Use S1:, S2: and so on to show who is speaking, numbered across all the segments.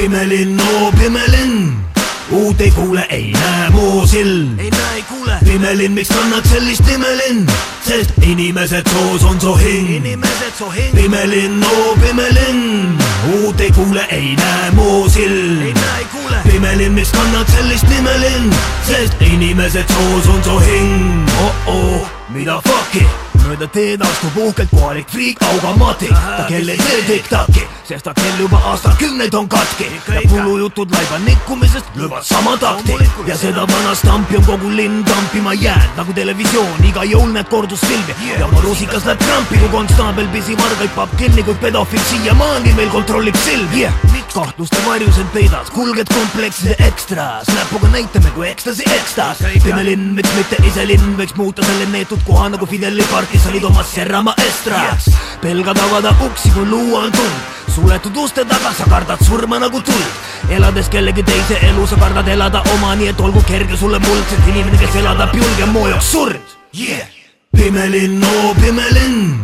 S1: pime linn, oo pime linn, uut ei kuule, ei näe moo sill.
S2: ei näe, ei kuule,
S1: pime linn, miks kannad sellist nime linn, sest inimesed soos on su hing.
S2: inimesed su hing,
S1: pime linn, oo pime linn, uut ei kuule, ei näe moo sill.
S2: Ei. näe, ei kuule,
S1: pime linn, miks kannad sellist nime linn, sest inimesed soos on su hing. Oh-oh, mida fuck'i, mööda teed astub uhkelt kohalik friik auga mati, ta kell ei tee tiktaki, sest ta kell juba aastakümneid on katki. Ja kulujutud laiba nikkumisest löövad sama takti. Ja seda vana stampi on kogu linn tampima jäänud nagu televisioon, iga jõul näed kordusfilmi ja oma rusikas läheb krampi, kui konstaabel pisivargaid papp kinni, kuid pedofiil siiamaani meil kontrollib silmi. Yeah.. Kahtluste varjus end peidad, kulged komplekside ekstras, näpuga näitame kui ekstasi ekstas. pime linn, miks mitte ise linn võiks muuta selle neetud koha nagu Fideli pargis olid oma Serra Maestras. pelgad avada uksi, kui luua on tuld, suletud uste taga sa kardad surma nagu tuld. elades kellegi teise elu, sa kardad elada oma, nii et olgu kerge sulle muld, sest inimene, kes elada julge, moo jaoks surnud yeah.. pime linn, oo pime linn,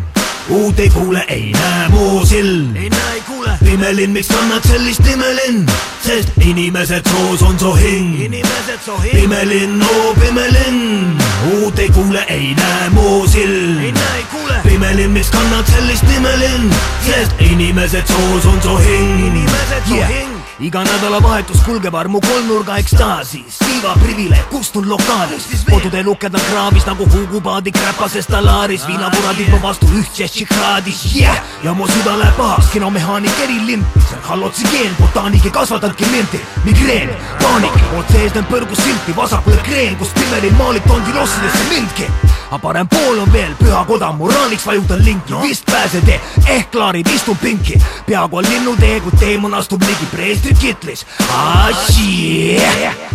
S1: uut ei kuule, ei näe moo sill
S2: ei näe, ei kuule,
S1: pime linn, miks kannad sellist nime linn, sest inimesed soos on su hing. linn, oo pime linn, uut ei kuule, ei näe moo sill
S2: ei. näe, ei kuule,
S1: pime linn, miks kannad sellist nime linn, sest inimesed soos on su hing.
S2: inimesed su hing,
S1: iga nädalavahetus kulgeb armu kolmnurga ekstaasis, Viva privileeg kustun lokaalis, kodude luked on kraavis nagu huugupaadik räpases talaaris, viinapura tipub vastu ühtses tšihhaadis yeah! ja mu süda läheb pahaks, kinomehaanik erilimpi, see on hallotsigeen, botaanik ei kasvatanudki minti, migreen, paanik, poolt sees näeb põrgus silti, vasakule kreen, kus pimelin maalib tondilossidesse mindki aga parem pool on veel püha koda, moraaliks vajutan linki. No., vist pääsed ehk klaarid, istun pinki, peaaegu on linnutee, kui teemon astub ligi. Preestrid kitlis.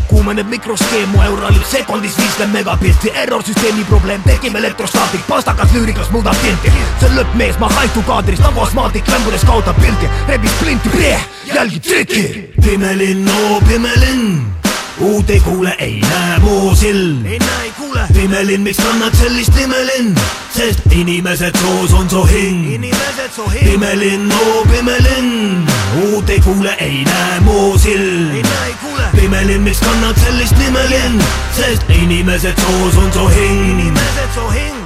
S1: kuumeneb mikroskeem, mu euralib sekundis viiskümmend megapilti, error süsteemi probleem, tekib elektrostaapik, pastakas lüürikas muudab tinti. see on lõppmees, ma haitu kaadris nagu astmaatik, lämbudes kaotab pilti, rebib plinti, jälgib triki. pime linn, oo pime linn, uut ei kuule, ei näe moo sill.
S2: Ei näe, ei kuule,
S1: pime linn, miks kannad sellist nime linn, sest inimesed soos on su hing.
S2: inimesed su hing,
S1: pime linn, oo pime linn, uut ei kuule, ei näe moo sill.
S2: Ei. näe, ei kuule,
S1: pime linn, miks kannad sellist nime linn, sest inimesed soos on su hing.
S2: inimesed su hing,